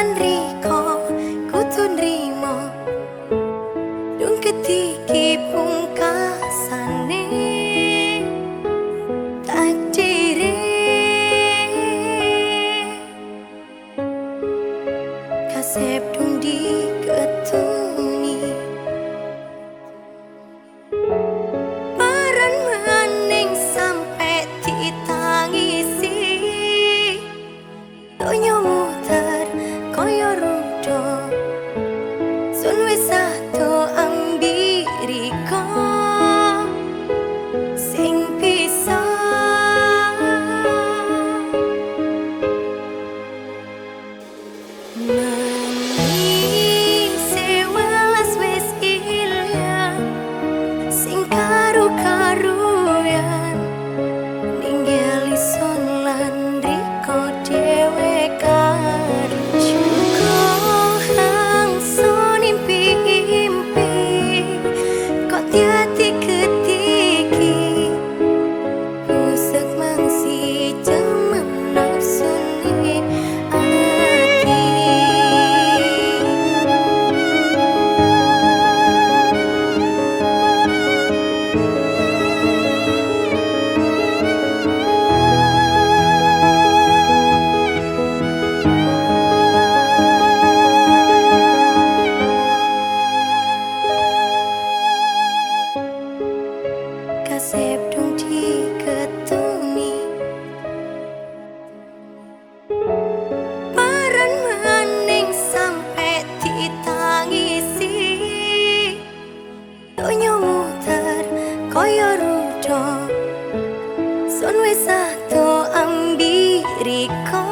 manriko kudu nrimo. Dung ketiki pungkasane takdire kasep dung diketuk xuân với xa thơ ăn ditangisi Donya muter koyo rudo. Sun wis satu ambiriko